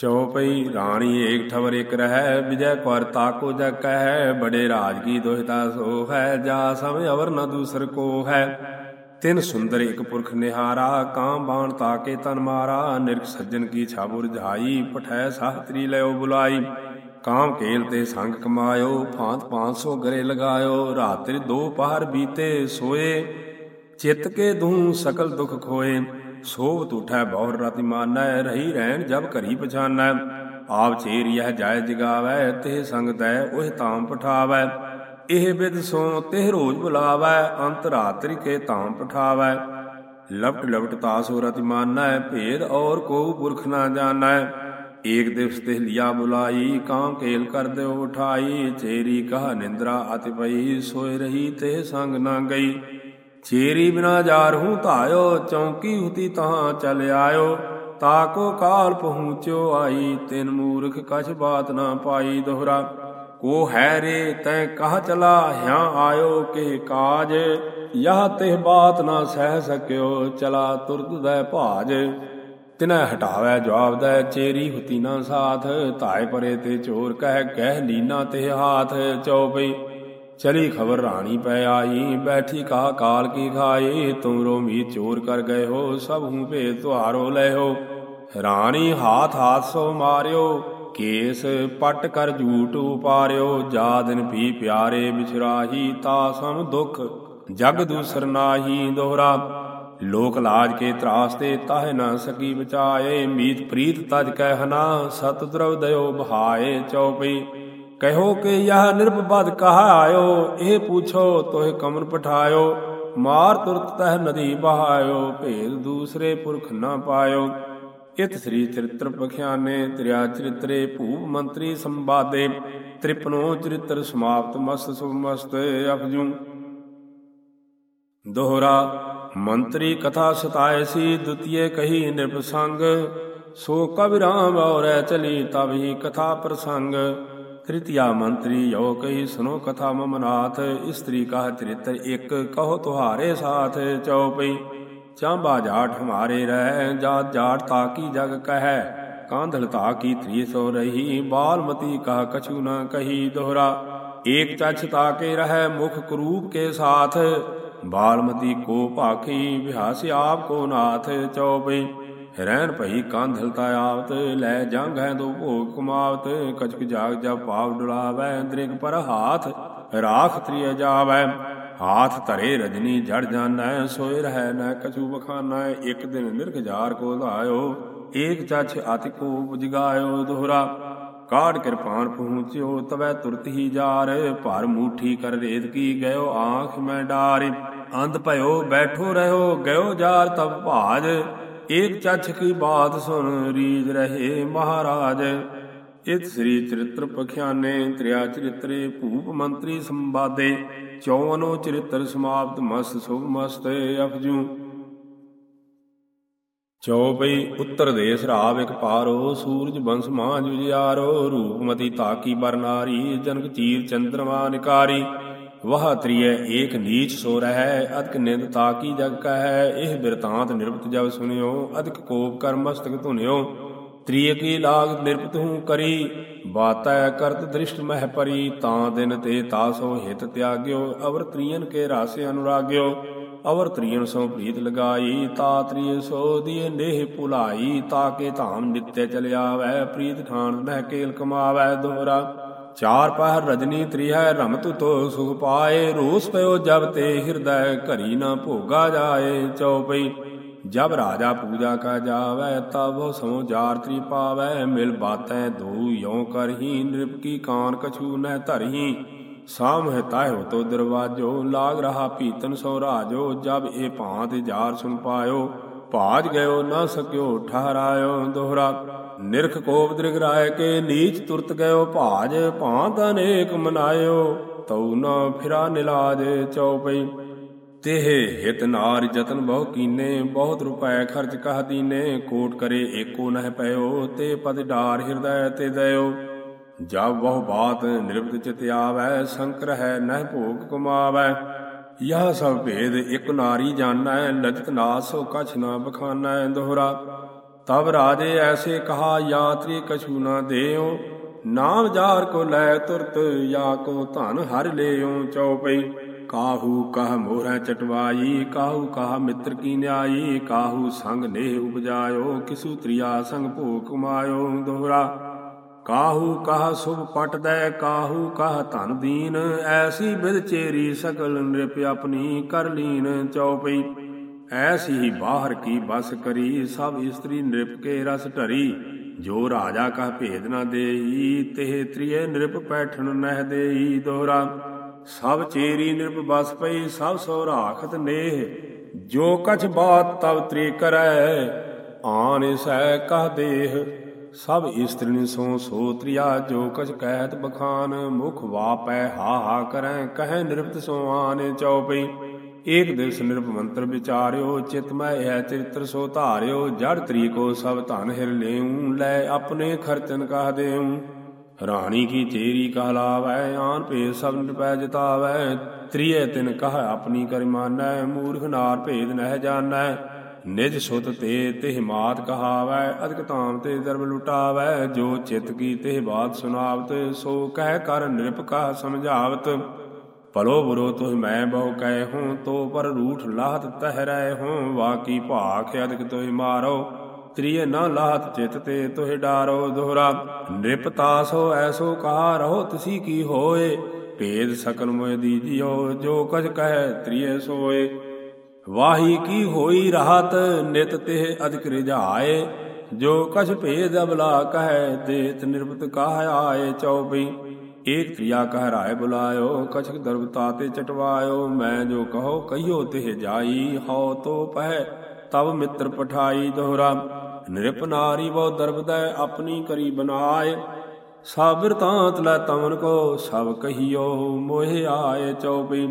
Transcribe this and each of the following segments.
ਚਉਪਈ ਰਾਣੀ ਏਕ ਠਵਰ ਇਕ ਰਹਿ, ਵਿਜੈ ਕਰ ਤਾਕੋ ਜਗ ਕਹਿ, ਬੜੇ ਰਾਜ ਕੀ ਦੋਹਿਤਾ ਸੋ ਹੈ ਜਾ ਸਮ ਅਵਰ ਨ ਦੂਸਰ ਕੋ ਹੈ ਤਿਨ ਸੁੰਦਰ ਇਕ ਪੁਰਖ ਨਿਹਾਰਾ, ਕਾਂ ਬਾਣ ਤਾਕੇ ਤਨ ਮਾਰਾ, ਨਿਰਖ ਸੱਜਣ ਕੀ ਛਾਬੁਰ ਜਾਈ ਪਠੈ ਸਾਹਤਰੀ ਲਿਓ ਬੁਲਾਈ। ਕਾਮ ਕੇਲ ਤੇ ਸੰਗ ਕਮਾਇਓ ਫਾਂਤ 500 ਗਰੇ ਲਗਾਇਓ ਰਾਤਿ ਦੋ ਪਹਰ ਬੀਤੇ ਸੋਏ, ਚਿੱਤ ਕੇ ਦੂੰ ਸਕਲ ਦੁਖ ਖੋਏ। ਸੋਭ ਤੁਠੈ ਬਹੁਰ ਰਤਿ ਰਹੀ ਰਹਿਣ ਜਬ ਘਰੀ ਪਛਾਨੈ। ਆਪ ਚੇਰ ਯਹ ਜਾਇ ਜਗਾਵੈ ਤੇ ਸੰਗ ਦੈ ਉਹ ਤਾਮ ਪਠਾਵੈ। ਇਹ ਬਿਦ ਸੋ ਤੇ ਰੋਜ ਬੁਲਾਵੈ, ਅੰਤ ਰਾਤਰੀ ਕੇ ਤਾਮ ਪਠਾਵੈ। ਲਪਟ ਲਪਟ ਤਾਸੋ ਰਤਿ ਭੇਦ ਔਰ ਕੋ ਪੁਰਖ ਨਾ ਜਾਣੈ। ਏਕ ਦਿਵਸ ਤੇ ਲਿਆ ਬੁਲਾਈ, ਕਾਂ ਕੇਲ ਕਰ ਦਿਓ ਉਠਾਈ। ਚੇਰੀ ਕਹਾ ਨਿੰਦਰਾ ਅਤਿ ਪਈ ਸੋਏ ਰਹੀ ਤੇ ਸੰਗ ਨਾ ਗਈ। ਚੇਰੀ ਬਿਨਾ ਜਾਰ ਹੂੰ ਧਾਇਓ, ਚੌਂਕੀ ਹੁਤੀ ਤਹਾਂ ਚਲ ਆਇਓ। ਤਾਕੋ ਕਾਲ ਪਹੁੰਚਿਓ ਆਈ, ਤਿਨ ਮੂਰਖ ਕਛ ਬਾਤ ਨਾ ਪਾਈ ਦੋਹਰਾ। ਕੋ ਹੈ ਰੇ, ਤੈ ਕਹ ਚਲਾ ਹਿਆ ਆਇਓ ਕੇ ਕਾਜ। ਯਹ ਤੇ ਬਾਤ ਨਾ ਸਹਿ ਸਕਿਓ, ਚਲਾ ਤੁਰਤ ਦੈ ਭਾਜ। ਤਿਨੈ ਹਟਾਵੈ ਜਵਾਬ ਦੈ ਚੇਰੀ ਹੁਤੀ ਨਾ ਸਾਥ। ਧਾਇ ਪਰੇ ਤੇ ਚੋਰ ਕਹਿ ਕਹਿ ਲੀਨਾ ਤੇ ਹਾਥ। ਚਉਪਈ ਚਲੀ ਖਬਰ ਰਾਣੀ ਪੈ ਆਈ, ਬੈਠੀ ਕਾ ਕਾਲ ਕੀ ਖਾਈ, ਤੁਮਰੋ ਮੀ ਚੋਰ ਕਰ ਗਏ ਹੋ, ਸਭ ਹੂੰ ਭੇਦ ਤੁਹਾਰੋ ਲੈ ਹੋ। ਰਾਣੀ ਹਾਥ ਹਾਥ ਸੋ ਮਾਰਿਓ, ਕੇਸ ਪਟ ਕਰ ਝੂਟ ਉਪਾਰਿਓ, ਜਾ ਦਿਨ ਵੀ ਪਿਆਰੇ ਵਿਛਰਾਹੀ ਤਾ ਸਮ ਦੁਖ ਜਗ ਦੂਸਰ ਨਾਹੀ ਦੋਹਰਾ। ਲੋਕ ਲਾਜ ਕੇ ਤਰਾਸ ਤੇ ਤਾਹ ਨਾ ਸਕੀ ਬਚਾਏ, ਮੀਤ ਪ੍ਰੀਤ ਤਜ ਕਹਿ ਹਨਾ ਸਤ ਦਰਵ ਦਇਓ ਬਹਾਏ ਚਉਪਈ। ਕਹੋ ਕਿ ਯਹ ਨਿਰਭਬਦ ਕਹਾ ਆਇਓ ਇਹ ਪੁੱਛੋ ਤੋਹਿ ਕਮਨ ਪਠਾਇਓ, ਮਾਰ ਤੁਰਤ ਤਹ ਨਦੀ ਬਹਾਇਓ ਭੇਦ ਦੂਸਰੇ ਪੁਰਖ ਨਾ ਪਾਇਓ। ਇਤ ਸ੍ਰੀ ਚਰਿਤ੍ਰ ਪਖਿਆਨੇ, ਤ੍ਰਿਆ ਚਰਿਤਰੇ ਭੂਪ ਮੰਤਰੀ ਸੰਵਾਦੇ, ਤ੍ਰਿਪਨੋ ਚਰਿਤ੍ਰ ਸਮਾਪਤ ਮਸਤ ਸੁਭ ਮਸਤ ਅਪਜੂ। ਦੋਹਰਾ, ਮੰਤਰੀ ਕਥਾ ਸਤਾਏ ਸੀ, ਦੁਤੀਏ ਕਹੀ ਨਿਰਪਸੰਗ ਸੋ ਕਬਿਰਾਮ ਔਰੈ ਚਲੀ ਤਬ ਹੀ ਕਥਾ ਪ੍ਰਸੰਗ। ਤ੍ਰਿਤੀਆ ਮੰਤਰੀ ਯੋ ਕਹੀ ਸੁਨੋ ਕਥਾ ਮਮਨਾਥ ਇਸਤਰੀ ਕਹ ਚਰਿਤਰ ਇਕ ਕਹੋ ਤੁਹਾਰੇ ਸਾਥ ਚਉਪਈ ਚਾਂਬਾ ਜਾਟ ਹਮਾਰੇ ਰਹਿ, ਜਾਤ ਜਾਟ ਤਾਕੀ ਜਗ ਕਹੈ, ਕਾਂਧਲ ਤਾਕੀ ਤ੍ਰੀ ਸੋ ਰਹੀ, ਬਾਲਮਤੀ ਕਹ ਕਛੂ ਨਾ ਕਹੀ ਦੋਹਰਾ, ਏਕ ਚਛ ਤਾਕੇ ਰਹਿ ਮੁਖ ਕਰੂਪ ਕੇ ਸਾਥ, ਬਾਲਮਤੀ ਕੋ ਭਾਖੀ ਵਿਹਾਸ ਆਪ ਕੋ ਨਾਥ ਚਉਪਈ ਰਹਿਣ ਭਈ ਕਾਂਧਲਤਾ ਆਵਤ, ਲੈ ਜੰਗ ਹੈ ਦੋ ਭੋਗ ਕਮਾਵਤ, ਕਚਕ ਜਾਗ ਜਾ ਪਾਵ ਡੁਲਾਵੈ ਦ੍ਰਿਗ ਪਰ ਹਾਥ ਰਾਖ ਤ੍ਰਿය ਜਾਵੈ। ਹਾਥ ਧਰੇ ਰਜਨੀ ਜੜ ਜਾਣੈ ਸੋਇ ਰਹਿ ਨ ਕਛੂ ਬਖਾਨਾ, ਇੱਕ ਦਿਨ ਨਿਰਖਜਾਰ ਕੋ ਧਾਇਓ, ਏਕ ਚਛ ਅਤਿ ਕੋ ਬੁਝਗਾਇਓ ਦੋਹਰਾ। ਕਾੜ ਕਿਰਪਾਨ ਪਹੁੰਚਿਓ, ਤਵੈ ਤੁਰਤ ਹੀ ਜਾਰ, ਭਰ ਮੂਠੀ ਕਰ ਰੇਤ ਕੀ ਗਇਓ, ਆਂਖ ਮੈਂ ਡਾਰ। ਅੰਧ ਭਇਓ ਬੈਠੋ ਰਹਿਓ ਗਇਓ ਜਾਰ ਤਬ ਭਾਜ। ਏਕ ਚੱਛ ਕੀ ਬਾਤ ਸੁਣ ਰੀਜ ਰਹੇ ਮਹਾਰਾਜ। ਇਤ ਸ੍ਰੀ ਚਰਿਤ੍ਰ ਪਖਿਆਨੇ ਤ੍ਰਿਆ ਚਰਿਤਰੇ ਭੂਪ ਮੰਤਰੀ ਸੰਵਾਦੇ 54 ਚਰਿਤ੍ਰ ਸਮਾਪਤ ਮਸਤ ਸੁਭ ਮਸਤ ਅਫਜੂ। ਚੌਪਈ ਉੱਤਰ ਦੇਸ ਰਾਵ ਇਕ ਪਾਰੋ, ਸੂਰਜ ਬੰਸ ਮਾਂ ਜੁਜਿਆਰੋ ਰੂਪਮਤੀ ਤਾਕੀ ਬਰਨਾਰੀ, ਜਨਕ ਚੀਰ ਚੰਦਰਮਾ ਨਿਕਾਰੀ। ਵਹ ਤ੍ਰਿਯ, ਏਕ ਨੀਚ ਸੋ ਰਹਿ, ਅਦਕ ਨਿੰਦ ਤਾਕੀ ਜਗ ਕਹੈ, ਇਹ ਬਿਰਤਾਂਤ ਨਿਰਪਤ ਜਬ ਸੁਨਿਓ, ਅਦਕ ਕੋਪ ਕਰ ਮਸਤਕ ਧੁਨਿਓ। ਤ੍ਰਿਯ ਕੀ ਲਾਗ ਨਿਰਪਤ ਹੂੰ ਕਰੀ, ਬਾਤੈ ਕਰਤ ਦ੍ਰਿਸ਼ਟ ਮਹਿ ਪਰੀ, ਤਾਂ ਦਿਨ ਤੇ ਤਾਸੋ ਹਿਤ ਤਿਆਗਿਓ, ਅਵਰ ਤ੍ਰਿਯਨ ਕੇ ਰਾਸੇ ਅਨੁਰਾਗਿਓ। ਅਵਰ ਤ੍ਰਿਯਨ ਸੋ ਪ੍ਰੀਤ ਲਗਾਈ, ਤਾ ਤ੍ਰਿਯ ਸੋ ਦੀਏ ਨੇਹ ਭੁਲਾਈ ਤਾਕੇ ਧਾਮ ਨਿਤਯ ਚਲ ਆਵੈ ਪ੍ਰੀਤ ਠਾਣ ਮਹਿ ਕੇਲ ਕਮਾਵੈ ਦੋਹਰਾ ਚਾਰ ਪਹਿਰ ਰਜਨੀ ਤ੍ਰਿਹੈ ਰਮਤ ਤੋ ਸੁਖ ਪਾਏ, ਰੋਸ ਪਇਓ ਜਬ ਤੇ ਹਿਰਦੈ ਘਰੀ ਨਾ ਭੋਗਾ ਜਾਏ ਚਉਪਈ ਜਬ ਰਾਜਾ ਪੂਜਾ ਕਾ ਜਾਵੈ, ਤਬ ਸਮੋ ਜਾਰ ਤ੍ਰੀ ਪਾਵੈ, ਮਿਲ ਬਾਤੈ ਦੋ ਯੋ ਕਰਹੀ, ਨਿਰਪ ਕੀ ਕਾਨ ਕਛੂ ਨਹਿ ਧਰਹੀ ਸਾਮਹਿ ਤਾਹਿ ਤੋ ਦਰਵਾਜੋ, ਲਾਗ ਰਹਾ ਪੀਤਨ ਸੋ ਰਾਜੋ, ਜਬ ਇਹ ਭਾਂਤ ਜਾਰ ਸੁਨ ਪਾਇਓ ਭਾਜ ਗਇਓ, ਨਾ ਸਕਿਓ, ਠਹਰਾਇਓ ਦੋਹਰਾ। ਨਿਰਖ ਕੋਪ ਦ੍ਰਿਗ ਰਾਏ ਕੇ ਨੀਚ ਤੁਰਤ ਗਇਓ, ਭਾਜ ਭਾਂਤ ਅਨੇਕ ਮਨਾਇਓ। ਤਉ ਨ ਫਿਰਾ ਨਿਲਾਜ ਚਉਪਈ ਤਿਹ ਹਿਤ ਨਾਰ ਜਤਨ ਬਹੁ ਕੀਨੇ, ਬਹੁਤ ਰੁਪਏ ਖਰਚ ਕਹ ਦੀਨੇ। ਕੋਟ ਕਰੇ ਏਕੋ ਨਹਿ ਪਇਓ, ਤੇ ਪਦ ਡਾਰ ਹਿਰਦੈ ਤੇ ਦਇਓ। ਜਬ ਬਹੁ ਬਾਤ ਨਿਰਭਤ ਚਿਤ ਆਵੈ, ਸੰਕਰ ਹੈ ਨਹਿ ਭੋਗ ਕਮਾਵੈ। ਯਹ ਸਭ ਭੇਦ ਇਕ ਨਾਰੀ ਜਾਣੈ ਲਜਤ ਨਾਸ ਸੋ ਕਛ ਨਾ ਬਖਾਨੈ ਦੋਹਰਾ। ਤਬ ਰਾਜੇ ਐਸੇ ਕਹਾ, ਯਾਤਰੀ ਕਛੂ ਨਾ ਦੇਉ। ਨਾਮ ਜਾਰ ਕੋ ਲੈ ਤੁਰਤ, ਯਾ ਕੋ ਧਨ ਹਰ ਲਿਓ ਚਉਪਈ। ਕਾਹੂ ਕਹ ਮੋਹਰੈ ਚਟਵਾਈ, ਕਾਹੂ ਕਹ ਮਿੱਤਰ ਕੀ ਨਿਆਈ। ਕਾਹੂ ਸੰਗ ਨੇ ਉਪਜਾਇਓ, ਕਿਸੂ ਤ੍ਰਿਆ ਸੰਗ ਭੋਗ ਕਮਾਇਓ ਦੋਹਰਾ। ਕਾਹੂ ਕਹ ਸੁਭ ਪਟ ਕਾਹੂ ਕਹ ਧਨ ਦੀਨ, ਐਸੀ ਬਿਦ ਚੇਰੀ ਸਕਲ ਨਿਰਪ ਆਪਣੀ ਕਰ ਲੀਨ ਚਉਪਈ ਐਸੀ ਹੀ ਬਾਹਰ ਕੀ ਬਸ ਕਰੀ, ਸਭ ਇਸਤਰੀ ਨਿਰਪ ਕੇ ਰਸ ਢਰੀ ਜੋ ਰਾਜਾ ਕਹ ਭੇਦ ਨਾ ਦੇਈ ਤੇ ਤ੍ਰਿਏ ਨਿਰਪ ਪੈਠਣ ਨਹਿ ਦੇਈ ਦੋਹਰਾ। ਸਭ ਚੇਰੀ ਨਿਰਪ ਬਸ ਪਈ, ਸਭ ਸੋ ਰਾਖਤ ਨੇਹ। ਜੋ ਕਛ ਬਾਤ ਤਬ ਤ੍ਰੀ ਕਰੈ, ਆਨ ਸੈ ਕਹ ਦੇਹ। ਸਭ ਇਸਤਰੀ ਸੋ ਸੋ ਤ੍ਰਿਆ ਜੋ ਕਛ ਕਹਿਤ ਬਖਾਨ, ਮੁਖ ਵਾਪੈ ਹਾ ਹਾ ਕਰੈ, ਕਹਿ ਨਿਰਪਤ ਸੋ ਆਨੇ ਚਉਪਈ। ਏਕ ਦਿਵਸ ਨਿਰਪ ਮੰਤਰ ਵਿਚਾਰਿਓ, ਚਿਤ ਮੈਂ ਐ ਚਰਿਤ੍ਰ ਸੋ ਧਾਰਿਓ, ਜੜ ਤਰੀ ਕੋ ਸਭ ਧਨ ਹਿਰ ਲੇਉ, ਲੈ ਆਪਣੇ ਖਰਚਨ ਕਹ ਦੇਉ। ਰਾਣੀ ਕੀ ਚੇਰੀ ਕਹਲਾਵੈ, ਆਨ ਭੇ ਸਭ ਨਿਪੈ ਜਤਾਵੈ। ਤ੍ਰਿਏ ਤਿਨ ਕਹ ਆਪਣੀ ਕਰਿ ਮਾਨੈ, ਮੂਰਖ ਨਾਰ ਭੇਦ ਨਹਿ ਜਾਣੈ। ਨਿਜ ਸੁਤ ਤੇ ਤਿਹ ਮਾਤ ਕਹਾਵੈ, ਅਦਕ ਤਾਮ ਤੇ ਦਰਬ ਲੁਟਾਵੈ, ਜੋ ਚਿਤ ਕੀ ਤਿਹ ਬਾਤ ਸੁਨਾਵਤ, ਸੋ ਕਹਿ ਕਰ ਨਿਰਪ ਕਹ ਸਮਝਾਵਤ। ਭਲੋ ਬੁਰੋ ਤੁਹ ਮੈਂ ਬਹੁ ਕਹਿ ਹੂੰ, ਤੋ ਪਰ ਰੂਠ ਲਾਹਤ ਤਹਿ ਰਹਿ ਹੂੰ, ਵਾਕੀ ਭਾਖ ਅਦਕ ਤੁਹ ਮਾਰੋ ਤ੍ਰਿਏ ਨਾ ਲਾਹਤ ਚਿਤ ਤੇ ਤੁਹ ਡਾਰੋ ਦੋਹਰਾ। ਨਿਰਪਤਾਸੋ ਐਸੋ ਕਹਾ ਰਹੋ ਤਸੀ ਕੀ ਹੋਏ, ਭੇਦ ਸਕਲ ਮੋਇ ਦੀਜਿਓ ਜੋ ਕਛ ਕਹਿ ਤ੍ਰਿਏ ਸੋਏ। ਵਾਹੀ ਕੀ ਹੋਈ ਰਹਤ, ਨਿਤ ਤਿਹ ਅਧਿਕ ਰਿਝਾਏ। ਜੋ ਕਛ ਭੇਦ ਅਬਲਾ ਕਹੈ, ਦੇਤ ਨਿਰਪਤ ਕਾਹ ਆਏ ਚਉਪਈ। ਏਕ ਤ੍ਰਿਆ ਕਹਿ ਰਾਏ ਬੁਲਾਇਓ, ਕਛਕ ਦਰਬ ਤਾਤੇ ਚਟਵਾਇਓ। ਮੈਂ ਜੋ ਕਹੋ, ਕਹੀਓ ਤਿਹ ਜਾਈ, ਹਉ ਤੋ ਪਹਿ ਤਬ ਮਿੱਤਰ ਪਠਾਈ ਦੋਹਰਾ। ਨਿਰਪ ਨਾਰੀ ਬਹੁ ਦਰਬਦੈ ਆਪਣੀ ਕਰੀ ਬਨਾਏ। ਸਾਬਰ ਤਾਂਤ ਲੈ ਤਮਨ ਕੋ, ਸਭ ਕਹੀਓ ਮੋਹਿ ਆਏ ਚਉਪਈ।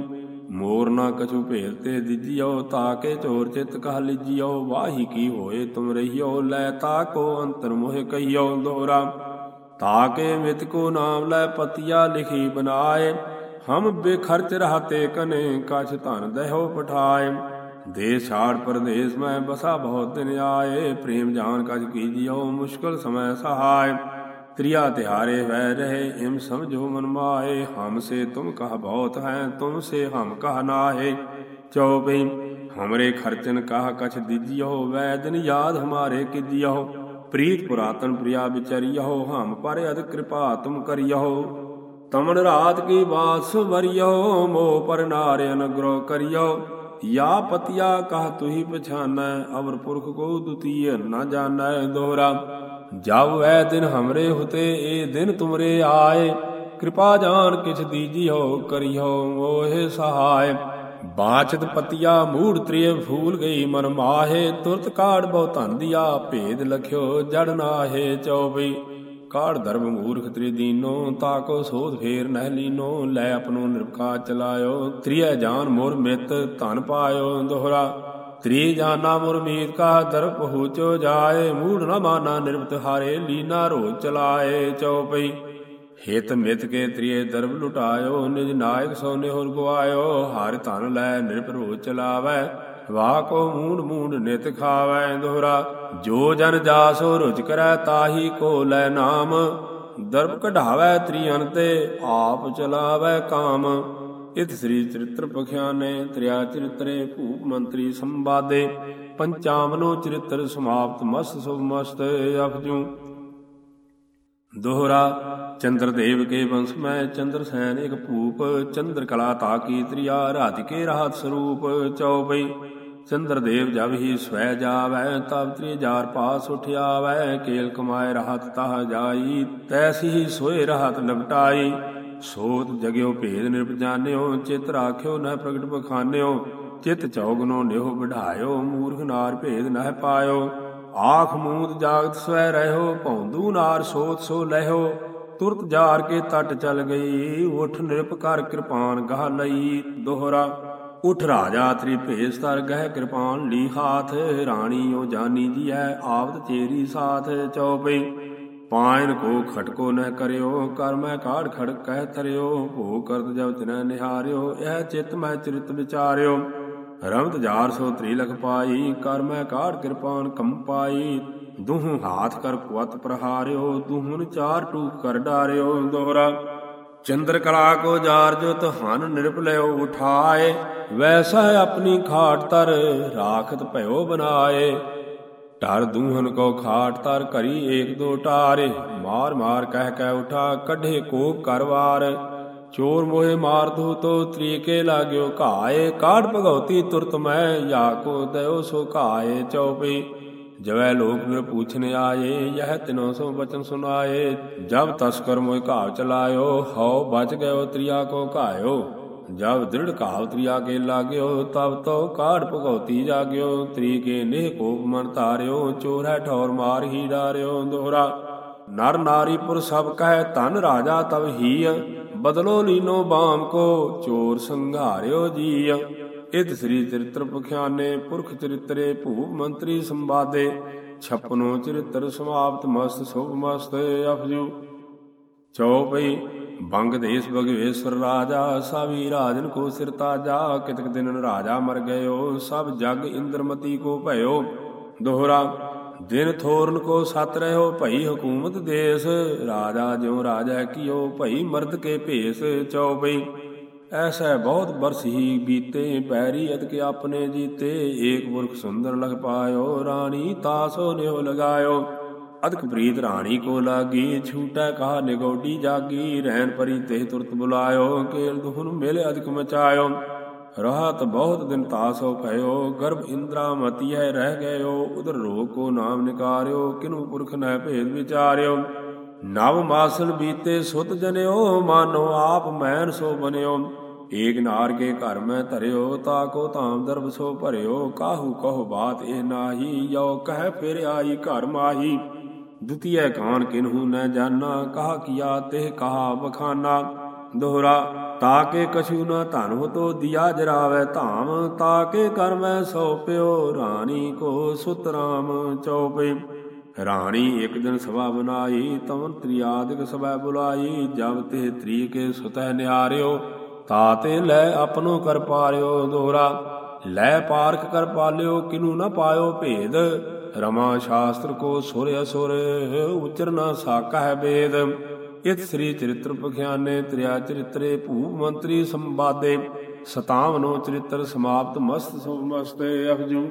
ਮੋਰ ਨਾ ਕਛੂ ਭੇਲ ਤੇ ਦਿਜਿਓ ਤਾਕੇ ਚੋਰ ਚਿਤ ਕਹ ਲਿਜਿਓ, ਵਾਹੀ ਕੀ ਹੋਏ ਤੁਮ ਰਹੀਓ, ਲੈ ਤਾਕੋ ਅੰਤਰ ਮੋਹਿ ਕਹੀਓ ਦੋਹਰਾ ਤਾਕੇ ਮਿਤ ਕੋ ਨਾਮ ਲੈ ਪਤਿਆ ਲਿਖੀ ਬਨਾਏ ਹਮ ਬੇਖਰਚ ਰਹਤੇ ਕਨੇ ਕਛ ਧਨ ਦਹਿਓ ਪਠਾਏ। ਦੇਸ ਛਾੜ ਪਰਦੇਸ ਮੈਂ ਬਸਾ ਬਹੁਤ ਦਿਨ ਆਏ, ਪ੍ਰੇਮ ਜਾਨ ਕਜ ਕੀਜਿਓ, ਮੁਸ਼ਕਲ ਸਮੈ ਸਹਾਇ त्रिया तिहारे वह रहे हिम समझो मन माहे हमसे तुम कह बहुत है, तुमसे हम कह नाहे। चौबई हमरे खर्चन कह कछ दीजियो वह दिन याद हमारे किजियो प्रीत पुरातन प्रिया बिचरियो, हम पर अद कृपा तुम करियो। तमन रात की बात सुवरियो मोह पर नारे अनुग्रह करियो। या पतिया कह तुही पछानै अवर पुरख को द्वितीय न जानै दोहरा। ਜਬ ਐ ਦਿਨ ਹਮਰੇ ਹੁਤੇ, ਏ ਦਿਨ ਤੁਮਰੇ ਆਏ। ਕਿਰਪਾ ਜਾਨ ਕਿਛ ਦੀਜਿਓ, ਕਰਿਓ ਮੋਹਿ ਸਹਾਇ ਬਾਚਤ ਪਤਿਆ ਮੂੜ ਤ੍ਰਿਏ ਫੂਲ ਗਈ ਮਨ ਮਾਹੇ। ਤੁਰਤ ਕਾੜ ਬਹੁ ਧਨ ਦਿਆ, ਭੇਦ ਲਖਿਓ ਜੜ ਨਾਹੇ ਚੌਬਈ ਕਾੜ ਦਰਬ ਮੂਰਖ ਤ੍ਰਿ ਦੀਨੋ, ਤਾਕੋ ਸੋਧ ਫੇਰ ਨਹਿ ਲੀਨੋ। ਲੈ ਆਪਣੋ ਨਿਰਕਾ ਚਲਾਇਓ ਤ੍ਰਿਏ ਜਾਨ ਮੋਰ ਮਿਤ ਧਨ ਪਾਇਓ ਦੋਹਰਾ। ਤ੍ਰੀ ਜਾਨਾ ਮੁਰ ਮੀਤ ਕਾ ਦਰ ਪਹੁੰਚੋ ਜਾਏ, ਮੂੜ ਨ ਮਾਨਾ ਨਿਰਵਤ ਹਾਰੇ, ਲੀਨਾ ਰੋ ਚਲਾਏ ਚਉਪਈ। ਹਿਤ ਮਿਤ ਕੇ ਤ੍ਰਿਏ ਦਰਬ ਲੁਟਾਇਓ, ਨਿਜ ਨਾਇਕ ਸੋਨੇ ਹੋਰ ਗਵਾਇਓ ਹਰ ਧਨ ਲੈ ਨਿਰਭਰੋ ਚਲਾਵੈ ਵਾ ਕੋ ਮੂੰਡ ਮੂੰਡ ਨਿਤ ਖਾਵੈ ਦੋਹਰਾ। ਜੋ ਜਨ ਜਾਸੋ ਰੁਚ ਕਰੈ ਤਾਹੀ ਕੋ ਲੈ ਨਾਮ, ਦਰਬ ਕਢਾਵੈ ਤ੍ਰਿਅਨ ਤੇ ਆਪ ਚਲਾਵੈ ਕਾਮ। ਇਤ ਸ੍ਰੀ ਚਰਿਤ੍ਰ ਪਖਿਆਨੇ ਤ੍ਰਿਆ ਚਰਿਤਰੇ ਭੂਪ ਮੰਤਰੀ ਸੰਵਾਦੇ, ਪੰਚਾਵਨੋ ਚਰਿਤ੍ਰ ਸਮਾਪਤ ਮਸਤ ਸੁਭ ਮਸਤ ਅਫਜੂ ਦੋਹਰਾ, ਚੰਦਰ ਦੇਵ ਕੇ ਬੰਸ ਮੈਂ, ਚੰਦਰ ਸੈਨ ਇਕ ਭੂਪ, ਚੰਦਰ ਕਲਾ ਤਾਕੀ ਤ੍ਰਿਆ ਰਾਧਿਕੇ ਰਾਤ ਸਰੂਪ ਚਉਪਈ। ਚੰਦਰ ਦੇਵ ਜਬ ਹੀ ਸਵੈ ਜਾਵੈ, ਤਬ ਤ੍ਰਿ ਜਾਰ ਪਾਸ ਉਠਿਆਵੈ, ਕੇਲ ਕਮਾਏ ਰਾਤ ਤਾਹ ਜਾਈ, ਤੈਸੀ ਸੋਏ ਰਾਤ ਲਪਟਾਈ। ਸੋਤ ਜਗਿਓ ਭੇਦ ਨਿਰਪ ਜਾਣਿਓ ਚਿਤ ਰਾਖਿਓ, ਨਹਿ ਪ੍ਰਗਟ ਬਖਾਨਿਓ, ਚਿਤ ਚੌਗਨੋ ਨਿਹੋ ਬਿਢਾਇਓ, ਮੂਰਖ ਨਾਰ ਭੇਦ ਨਹਿ ਪਾਇਓ, ਆਖ ਮੂਦ ਜਾਗਤ ਸਵੈ ਰਹਿਓ, ਭੌਂਦੂ ਨਾਰ ਸੋਤ ਸੋ ਲਹਿਓ, ਤੁਰਤ ਜਾਰ ਕੇ ਤਟ ਚਲ ਗਈ, ਉਠ ਨਿਰਪ ਕਰ ਕਿਰਪਾਨ ਗਾਹ ਲਈ, ਦੋਹਰਾ, ਉਠ ਰਾਜਾ ਤ੍ਰਿ ਭੇਸ ਤਰ ਗਹਿ ਕਿਰਪਾਨ ਲੀ ਹਾਥ, ਰਾਣੀ ਓ ਜਾਨੀ ਜੀ ਐ ਆਵਤ ਚੇਰੀ ਸਾਥ, ਚਉਪਈ ਪਾਇਨ ਕੋ ਖਟਕੋ ਨ ਕਰਿਓ, ਕਰ ਮੈਂ ਕਾੜ ਖੜ ਕਹਿ ਥਰਿਓ ਭੋ ਕਰਤ ਜਬ ਤਿਨੈ ਨਿਹਾਰਿਓ, ਇਹ ਚਿਤ ਮੈਂ ਚਰਿਤ ਵਿਚਾਰਿਓ। ਰਮਤ ਜਾਰ ਸੋ ਤ੍ਰੀ ਪਾਈ, ਕਰ ਮੈਂ ਕਾੜ ਕਿਰਪਾਨ ਕੰਪਾਈ ਦੁਹੂ ਹਾਥ ਕਰ ਕੁਵਤ ਪ੍ਰਹਾਰਿਓ ਦੁਹਨ ਚਾਰ ਟੂਕ ਕਰ ਡਾਰਿਓ। ਦੋਹਰਾ, ਚੰਦਰ ਕਲਾ ਕੋ ਜਾਰ ਜੋ ਤਹਨ ਨਿਰਪਲਿਓ ਉਠਾਏ, ਵੈਸਾ ਆਪਣੀ ਖਾਟ ਤਰ ਰਾਖਤ ਭਇਓ ਬਨਾਏ ਟਰ ਦੂਹਨ ਕੋ ਖਾਟ ਤਰ ਕਰੀ ਏਕ ਦੋ ਟਾਰੇ, ਮਾਰ ਮਾਰ ਕਹਿ ਕਹਿ ਉਠਾ ਕੱਢੇ ਕੋਪ ਕਰਵਾਰ। ਚੋਰ ਮੋਹੇ ਮਾਰ ਦੂ ਤੋ ਤਰੀਕੇ ਲਾਗਿਓ ਘਾਏ ਕਾੜ ਭਗਉਤੀ ਤੁਰਤ ਮੈਂ ਯਾ ਕੋ ਦਇਓ ਸੋ ਘਾਏ ਚਉਪਈ ਜਵੈ ਲੋਕ ਨੇ ਪੁੱਛਨ ਆਏ, ਯਹ ਤਿਨੋ ਸੋ ਬਚਨ ਸੁਨਾਏ। ਜਬ ਤਸਕਰ ਮੋਇ ਘਾਵ ਚਲਾਇਓ, ਹਉ ਬਚ ਗਇਓ ਤ੍ਰਿਆ ਕੋ ਘਾਇਓ। ਜਬ ਦ੍ਰਿੜ ਘਾਵ ਤ੍ਰਿਆ ਕੇ ਲਾਗਿਓ ਤਬ ਤੋ ਕਾੜ ਭਗਉਤੀ ਜਾਗਿਓ ਤ੍ਰੀਕੇ ਨਿਹ ਕੋਪ ਮਨ ਧਾਰਿਓ, ਚੋਰੈ ਠੌਰ ਮਾਰ ਹੀ ਡਾਰਿਓ ਦੋਹਰਾ। ਨਰ ਨਾਰੀ ਪੁਰ ਸਭ ਕਹਿ ਧਨ ਰਾਜਾ ਤਬ ਹੀ ਬਦਲੋ ਲੀਨੋ ਬਾਮ ਕੋ ਚੋਰ ਸੰਘਾਰਿਓ ਜੀ ਇਤ ਸ੍ਰੀ ਚਰਿਤ੍ਰ ਪਖਿਆਨੇ, ਪੁਰਖ ਚਰਿਤਰੇ ਭੂਪ ਮੰਤਰੀ ਸੰਵਾਦੇ, ਛਪਨੋ ਚਰਿਤ੍ਰ ਸਮਾਪਤ ਮਸਤ ਸੁਭ ਮਸਤ ਅਫਜੂ। ਚੌਪਈ ਬੰਗ ਦੇਸ ਭਗਵੇਸ਼ਵਰ ਰਾਜਾ, ਸਾਵੀ ਰਾਜਨ ਕੋ ਸਿਰ ਤਾਜਾ, ਕਿਤਕ ਦਿਨ ਰਾਜਾ ਮਰ ਗਇਓ, ਸਭ ਜਗ ਇੰਦਰਮਤੀ ਕੋ ਭਇਓ। ਦੋਹਰਾ, ਦਿਨ ਥੋਰਨ ਕੋ ਸਤ ਰਹਿਓ ਭਈ ਹਕੂਮਤ ਦੇਸ। ਰਾਜਾ ਜਿਉ ਰਾਜਾ ਕੀਓ, ਭਈ ਮਰਦ ਕੇ ਭੇਸ ਚੌਪਈ ਐਸਾ ਬਹੁਤ ਬਰਸ ਹੀ ਬੀਤੇ, ਪੈਰੀ ਅਦ ਆਪਣੇ ਜੀਤੇ। ਏਕ ਪੁਰਖ ਸੁੰਦਰ ਲਗ ਪਾਇਓ, ਰਾਣੀ ਤਾਸੋ ਨਿਉ ਲਗਾਇਓ। ਅਦਕ ਪ੍ਰੀਤ ਰਾਣੀ ਕੋ ਲਾਗੀ, ਛੂਟਾ ਕਾ ਨਿਗੋਡੀ ਜਾਗੀ, ਰਹਿਣ ਪਰੀ ਤੇ ਤੁਰਤ ਬੁਲਾਇਓ, ਕੇਲ ਦੁਹਨ ਮਿਲ ਅਦਕ ਮਚਾਇਓ। ਰਹਾਤ ਬਹੁਤ ਦਿਨ ਤਾਸੋ ਭਇਓ, ਗਰਭ ਇੰਦਰਾ ਹੈ, ਰਹਿ ਗਇਓ ਉਦਰ ਰੋਗ ਕੋ ਨਾਮ ਨਿਕਾਰਿਓ ਕਿਨੂ ਪੁਰਖ ਨੈ ਭੇਦ ਵਿਚਾਰਿਓ। ਨਵ ਮਾਸਲ ਬੀਤੇ ਸੁਤ ਜਨਿਓ, ਮਾਨੋ ਆਪ ਮੈਨ ਸੋ ਬਨਿਓ। ਏਕ ਨਾਰ ਕੇ ਘਰ ਮੈਂ ਧਰਿਓ, ਤਾ ਕੋ ਧਾਮ ਦਰਬ ਸੋ ਭਰਿਓ, ਕਾਹੂ ਕਹੋ ਬਾਤ ਇਹ ਨਾਹੀ, ਯੋ ਕਹਿ ਫਿਰ ਆਈ ਘਰ ਮਾਹੀ। ਦੁਤੀਏ ਕਾਨ ਕਿਨਹੂ ਨ ਜਾਣਾ, ਕਹਾ ਕੀਆ ਤੇ ਕਹਾ ਬਖਾਨਾ। ਦੋਹਰਾ ਤਾਕੇ ਕਛੂ ਨ ਧਨ ਹੋ ਤੋ ਦਿਆ ਜਰਾਵੇ ਧਾਮ ਤਾਕੇ ਕਰ ਮੈਂ ਸੋਪਿਓ ਰਾਣੀ ਕੋ ਸੁਤ ਰਾਮ ਚਉਪਈ ਰਾਣੀ ਇੱਕ ਦਿਨ ਸਭਾ ਬਨਾਈ ਤਵਨ ਤ੍ਰਿਆਦਿਕ ਸਭਾ ਬੁਲਾਈ, ਜਬ ਤੇ ਤ੍ਰੀਕੇ ਸੁਤਹਿ ਨਿਆਰਿਓ ਤਾਤੇ ਲੈ ਆਪਣੋ ਕਰ ਪਾਰਿਓ। ਦੋਹਰਾ, ਲੈ ਪਾਰਖ ਕਰ ਪਾਲਿਓ, ਕਿਨੂ ਨ ਪਾਇਓ ਭੇਦ। ਰਮਾ ਸ਼ਾਸਤਰ ਕੋ ਸੁਰ ਅਸੁਰ ਉਚਰ ਨਾ ਸਾਕਾ ਹੈ ਵੇਦ ਇਤ ਸ੍ਰੀ ਚਰਿਤ੍ਰ ਪਖਿਆਨੇ, ਤ੍ਰਿਆ ਚਰਿਤਰੇ ਭੂਪ ਮੰਤਰੀ ਸੰਵਾਦੇ। ਸਤਾਵਨੋ ਚਰਿਤ੍ਰ ਸਮਾਪਤ, ਮਸਤ ਸੁਭ ਮਸਤੇ ਅਫਜੂ